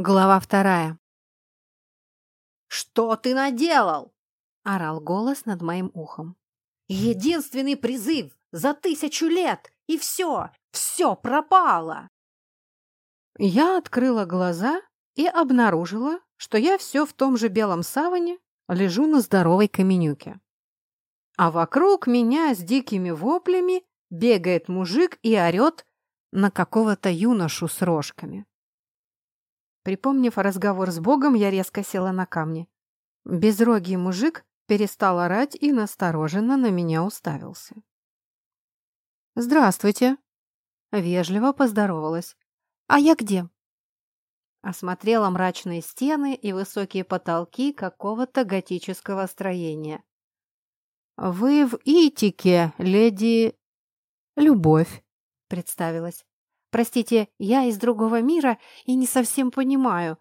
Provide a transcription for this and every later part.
Глава вторая. «Что ты наделал?» — орал голос над моим ухом. «Единственный призыв за тысячу лет, и все, все пропало!» Я открыла глаза и обнаружила, что я все в том же белом саване лежу на здоровой каменюке. А вокруг меня с дикими воплями бегает мужик и орет на какого-то юношу с рожками. Припомнив разговор с Богом, я резко села на камни. Безрогий мужик перестал орать и настороженно на меня уставился. «Здравствуйте!» Вежливо поздоровалась. «А я где?» Осмотрела мрачные стены и высокие потолки какого-то готического строения. «Вы в Итике, леди...» «Любовь», — представилась. «Простите, я из другого мира и не совсем понимаю».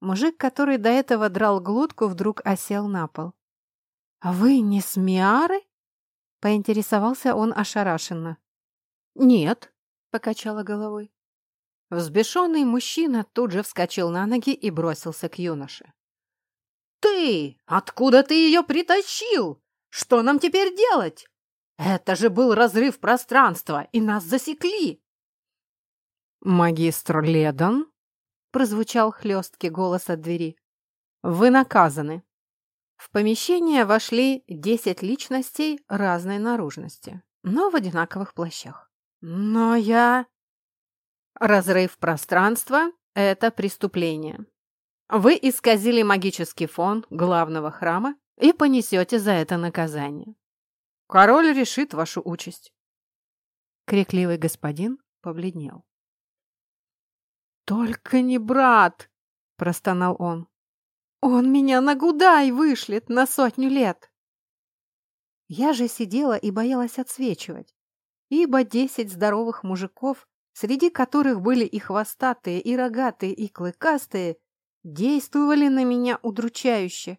Мужик, который до этого драл глотку, вдруг осел на пол. «А вы не с Миары?» — поинтересовался он ошарашенно. «Нет», — покачала головой. Взбешенный мужчина тут же вскочил на ноги и бросился к юноше. «Ты! Откуда ты ее притащил? Что нам теперь делать? Это же был разрыв пространства, и нас засекли!» «Магистр Ледан?» — прозвучал хлесткий голос от двери. «Вы наказаны». В помещение вошли десять личностей разной наружности, но в одинаковых плащах. «Но я...» Разрыв пространства – это преступление. Вы исказили магический фон главного храма и понесете за это наказание. Король решит вашу участь. Крикливый господин побледнел. «Только не брат!» – простонал он. «Он меня на Гудай вышлет на сотню лет!» Я же сидела и боялась отсвечивать, ибо десять здоровых мужиков среди которых были и хвостатые, и рогатые, и клыкастые, действовали на меня удручающе.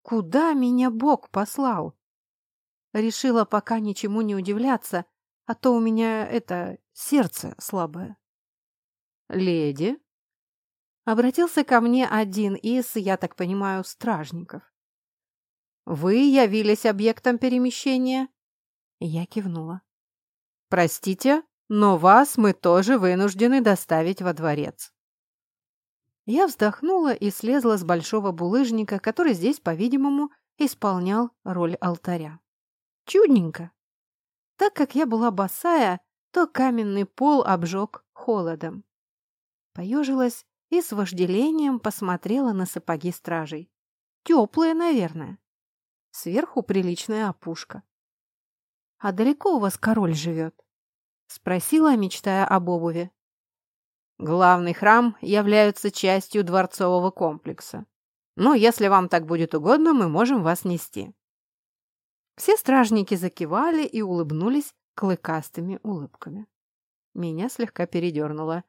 Куда меня Бог послал? Решила пока ничему не удивляться, а то у меня это сердце слабое. «Леди?» Обратился ко мне один из, я так понимаю, стражников. «Вы явились объектом перемещения?» Я кивнула. «Простите, но вас мы тоже вынуждены доставить во дворец». Я вздохнула и слезла с большого булыжника, который здесь, по-видимому, исполнял роль алтаря. Чудненько. Так как я была босая, то каменный пол обжег холодом. Поежилась и с вожделением посмотрела на сапоги стражей. Теплые, наверное. Сверху приличная опушка. «А далеко у вас король живет?» Спросила, мечтая об обуви. Главный храм является частью дворцового комплекса. Но если вам так будет угодно, мы можем вас нести. Все стражники закивали и улыбнулись клыкастыми улыбками. Меня слегка передернуло.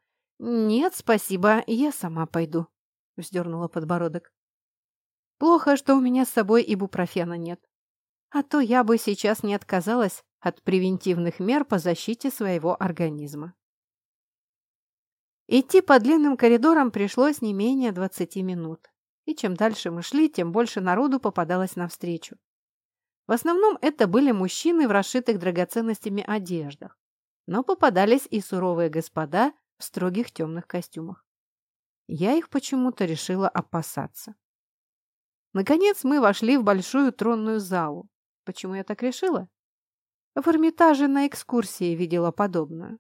«Нет, спасибо, я сама пойду», — вздернула подбородок. «Плохо, что у меня с собой ибупрофена нет. А то я бы сейчас не отказалась от превентивных мер по защите своего организма. Идти по длинным коридорам пришлось не менее 20 минут. И чем дальше мы шли, тем больше народу попадалось навстречу. В основном это были мужчины в расшитых драгоценностями одеждах, но попадались и суровые господа в строгих темных костюмах. Я их почему-то решила опасаться. Наконец мы вошли в большую тронную залу. Почему я так решила? В Эрмитаже на экскурсии видела подобное.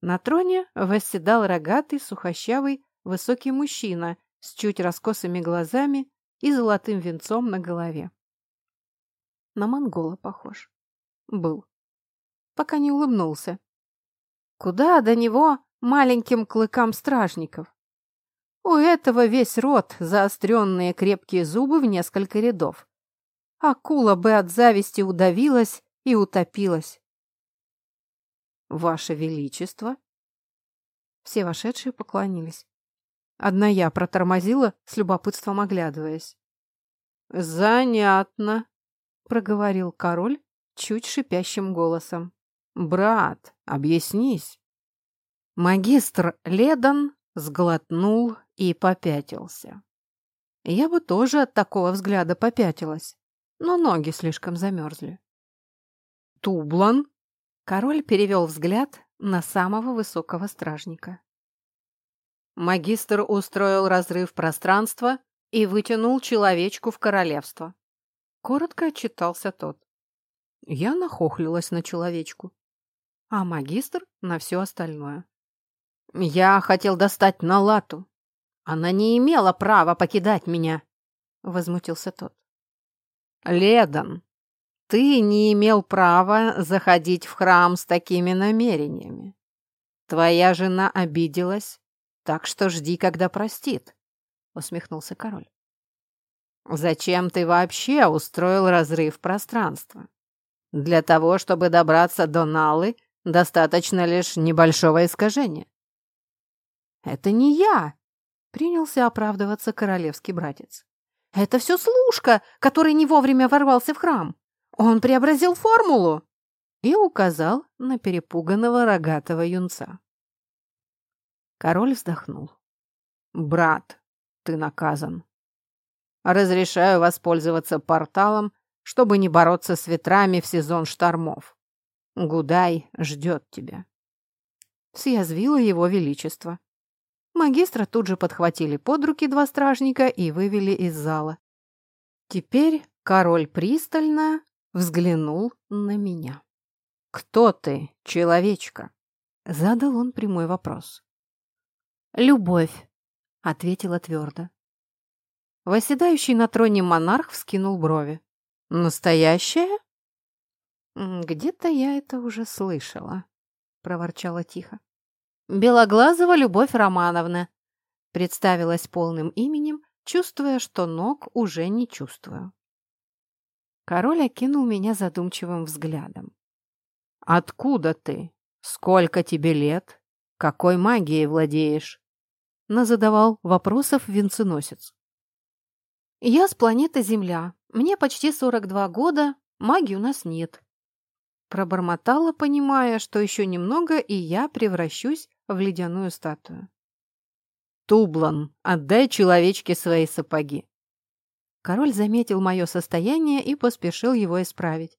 На троне восседал рогатый, сухощавый, высокий мужчина с чуть раскосыми глазами и золотым венцом на голове. На монгола похож. Был. Пока не улыбнулся. Куда до него маленьким клыкам стражников? У этого весь рот, заостренные крепкие зубы в несколько рядов. Акула бы от зависти удавилась и утопилась. «Ваше Величество!» Все вошедшие поклонились. Одна я протормозила, с любопытством оглядываясь. «Занятно», — проговорил король чуть шипящим голосом. «Брат, объяснись». Магистр Ледан сглотнул и попятился. Я бы тоже от такого взгляда попятилась, но ноги слишком замерзли. «Тублан!» Король перевел взгляд на самого высокого стражника. Магистр устроил разрыв пространства и вытянул человечку в королевство. Коротко отчитался тот. Я нахохлилась на человечку, а магистр на все остальное. Я хотел достать Налату. Она не имела права покидать меня, — возмутился тот. Ледан, ты не имел права заходить в храм с такими намерениями. Твоя жена обиделась, так что жди, когда простит, — усмехнулся король. Зачем ты вообще устроил разрыв пространства? Для того, чтобы добраться до Налы, достаточно лишь небольшого искажения. «Это не я!» — принялся оправдываться королевский братец. «Это все служка, который не вовремя ворвался в храм. Он преобразил формулу!» и указал на перепуганного рогатого юнца. Король вздохнул. «Брат, ты наказан. Разрешаю воспользоваться порталом, чтобы не бороться с ветрами в сезон штормов. Гудай ждет тебя». Съязвило его величество. Магистра тут же подхватили под руки два стражника и вывели из зала. Теперь король пристально взглянул на меня. «Кто ты, человечка?» — задал он прямой вопрос. «Любовь», — ответила твердо. Восседающий на троне монарх вскинул брови. «Настоящая?» «Где-то я это уже слышала», — проворчала тихо. «Белоглазова Любовь Романовна», — представилась полным именем, чувствуя, что ног уже не чувствую. Король окинул меня задумчивым взглядом. «Откуда ты? Сколько тебе лет? Какой магией владеешь?» Назадавал вопросов венценосец. «Я с планеты Земля. Мне почти 42 года, магии у нас нет». Пробормотала, понимая, что еще немного, и я превращусь в ледяную статую. «Тублан, отдай человечке свои сапоги!» Король заметил мое состояние и поспешил его исправить.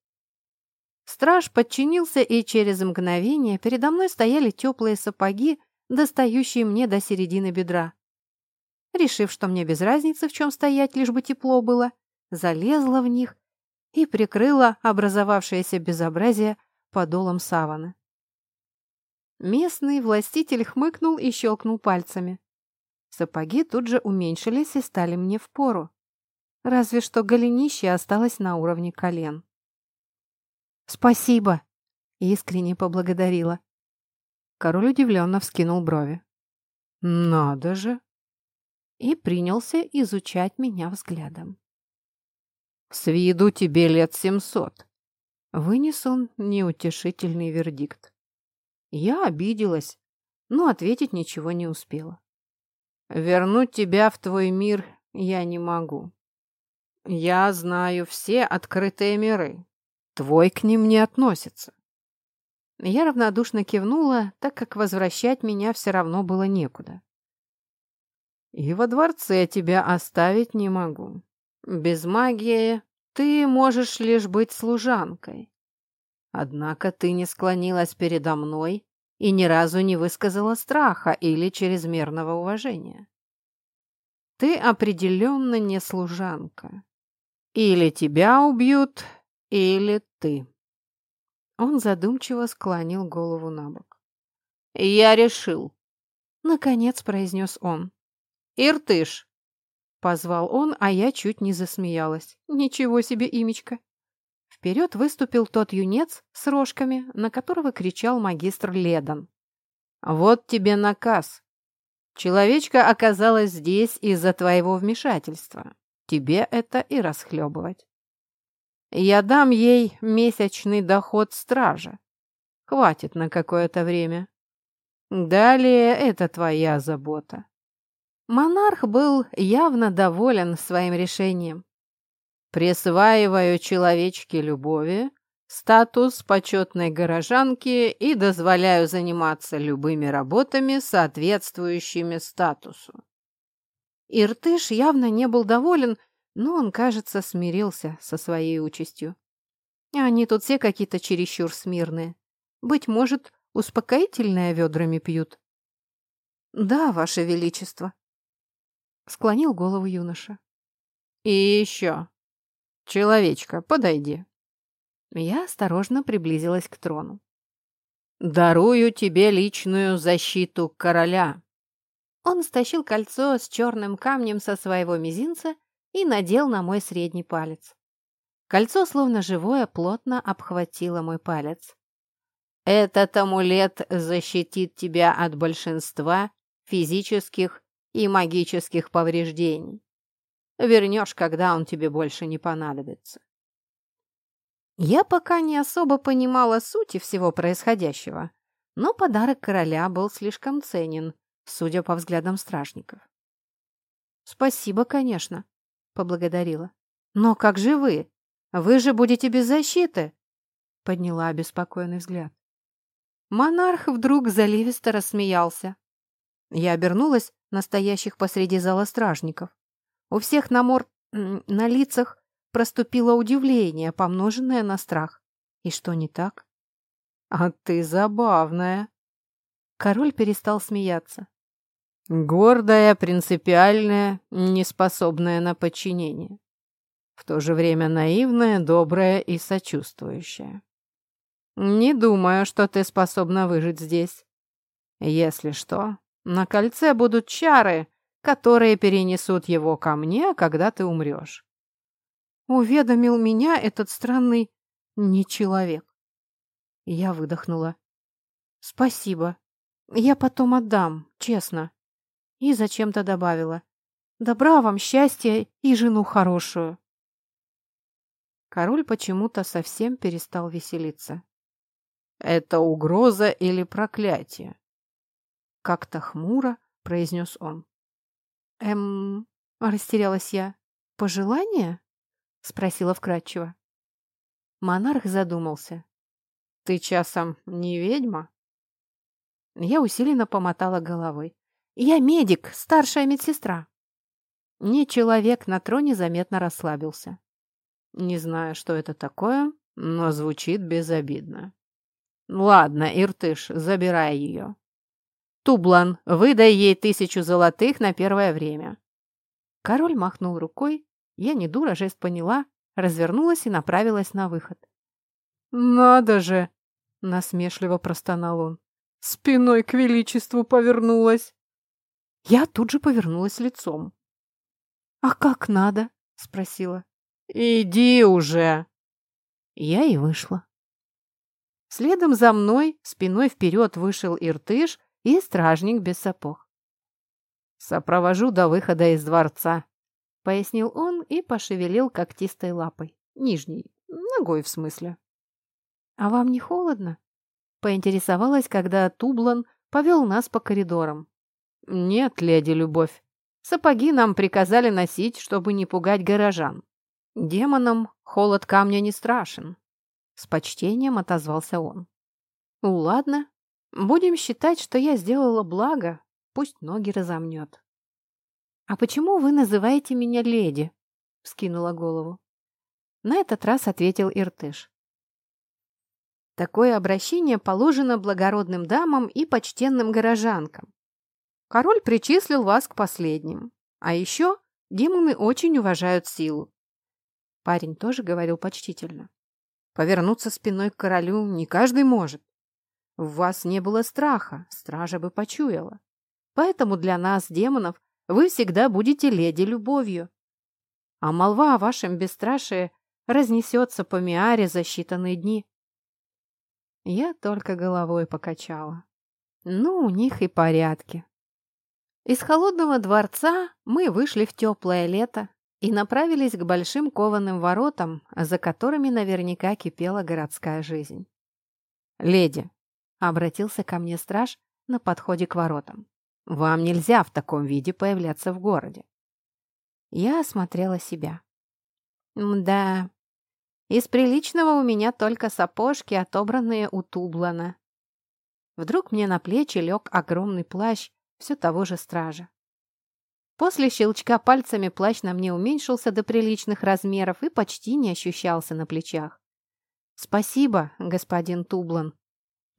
Страж подчинился, и через мгновение передо мной стояли теплые сапоги, достающие мне до середины бедра. Решив, что мне без разницы, в чем стоять, лишь бы тепло было, залезла в них и прикрыла образовавшееся безобразие подолом саваны. Местный властитель хмыкнул и щелкнул пальцами. Сапоги тут же уменьшились и стали мне в пору. Разве что голенище осталось на уровне колен. «Спасибо!» — искренне поблагодарила. Король удивленно вскинул брови. «Надо же!» И принялся изучать меня взглядом. «С виду тебе лет семьсот!» Вынес он неутешительный вердикт. Я обиделась, но ответить ничего не успела. Вернуть тебя в твой мир я не могу. Я знаю все открытые миры. Твой к ним не относится. Я равнодушно кивнула, так как возвращать меня все равно было некуда. И во дворце тебя оставить не могу. Без магии ты можешь лишь быть служанкой. Однако ты не склонилась передо мной и ни разу не высказала страха или чрезмерного уважения. Ты определенно не служанка. Или тебя убьют, или ты. Он задумчиво склонил голову на бок. «Я решил», — наконец произнес он. «Иртыш!» — позвал он, а я чуть не засмеялась. «Ничего себе имечко!» Вперед выступил тот юнец с рожками, на которого кричал магистр Ледан. «Вот тебе наказ. Человечка оказалась здесь из-за твоего вмешательства. Тебе это и расхлебывать. Я дам ей месячный доход стража. Хватит на какое-то время. Далее это твоя забота». Монарх был явно доволен своим решением. Присваиваю человечке любови статус почетной горожанки и дозволяю заниматься любыми работами, соответствующими статусу. Иртыш явно не был доволен, но он, кажется, смирился со своей участью. Они тут все какие-то чересчур смирные. Быть может, успокоительное ведрами пьют. Да, ваше величество. Склонил голову юноша. И еще. Человечка, подойди. Я осторожно приблизилась к трону. «Дарую тебе личную защиту короля». Он стащил кольцо с черным камнем со своего мизинца и надел на мой средний палец. Кольцо, словно живое, плотно обхватило мой палец. «Этот амулет защитит тебя от большинства физических и магических повреждений. Вернешь, когда он тебе больше не понадобится». Я пока не особо понимала сути всего происходящего, но подарок короля был слишком ценен, судя по взглядам стражников. «Спасибо, конечно», — поблагодарила. «Но как же вы? Вы же будете без защиты!» — подняла обеспокоенный взгляд. Монарх вдруг заливисто рассмеялся. Я обернулась на стоящих посреди зала стражников. У всех на мор... на лицах проступило удивление, помноженное на страх. И что не так? А ты забавная. Король перестал смеяться. Гордая, принципиальная, неспособная на подчинение. В то же время наивная, добрая и сочувствующая. Не думаю, что ты способна выжить здесь. Если что, на кольце будут чары, которые перенесут его ко мне, когда ты умрешь уведомил меня этот странный не человек. Я выдохнула. Спасибо. Я потом отдам, честно. И зачем-то добавила. Добра вам, счастья и жену хорошую. Король почему-то совсем перестал веселиться. «Это угроза или проклятие?» Как-то хмуро произнес он. «Эм...» — растерялась я. «Пожелание?» — спросила вкратчиво. Монарх задумался. «Ты часом не ведьма?» Я усиленно помотала головой. «Я медик, старшая медсестра». Не человек на троне заметно расслабился. Не знаю, что это такое, но звучит безобидно. Ладно, Иртыш, забирай ее. Тублан, выдай ей тысячу золотых на первое время. Король махнул рукой, я не дура, жест поняла, развернулась и направилась на выход. «Надо же!» — насмешливо простонал он. «Спиной к величеству повернулась!» Я тут же повернулась лицом. «А как надо?» — спросила. «Иди уже!» Я и вышла. Следом за мной спиной вперед вышел Иртыш и стражник без сапог. «Сопровожу до выхода из дворца», — пояснил он и пошевелил когтистой лапой. Нижней. Ногой, в смысле. «А вам не холодно?» — поинтересовалась, когда Тублан повел нас по коридорам. «Нет, леди Любовь. Сапоги нам приказали носить, чтобы не пугать горожан. Демонам холод камня не страшен». С почтением отозвался он. «Ну, ладно. Будем считать, что я сделала благо. Пусть ноги разомнет». «А почему вы называете меня леди?» — вскинула голову. На этот раз ответил Иртыш. Такое обращение положено благородным дамам и почтенным горожанкам. Король причислил вас к последним. А еще демоны очень уважают силу. Парень тоже говорил почтительно. Повернуться спиной к королю не каждый может. В вас не было страха, стража бы почуяла. Поэтому для нас, демонов, вы всегда будете леди любовью. А молва о вашем бесстрашии разнесется по Миаре за считанные дни. Я только головой покачала. Ну, у них и порядки. Из холодного дворца мы вышли в теплое лето и направились к большим кованым воротам, за которыми наверняка кипела городская жизнь. «Леди», — обратился ко мне страж на подходе к воротам, вам нельзя в таком виде появляться в городе. Я осмотрела себя. Да, из приличного у меня только сапожки, отобранные у Тублана. Вдруг мне на плечи лег огромный плащ все того же стража. После щелчка пальцами плащ на мне уменьшился до приличных размеров и почти не ощущался на плечах. «Спасибо, господин Тублан», —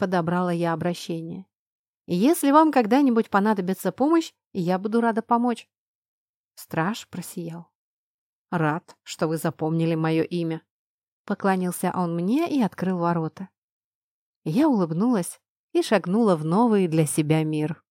подобрала я обращение. «Если вам когда-нибудь понадобится помощь, я буду рада помочь». Страж просиял. «Рад, что вы запомнили мое имя», — поклонился он мне и открыл ворота. Я улыбнулась и шагнула в новый для себя мир.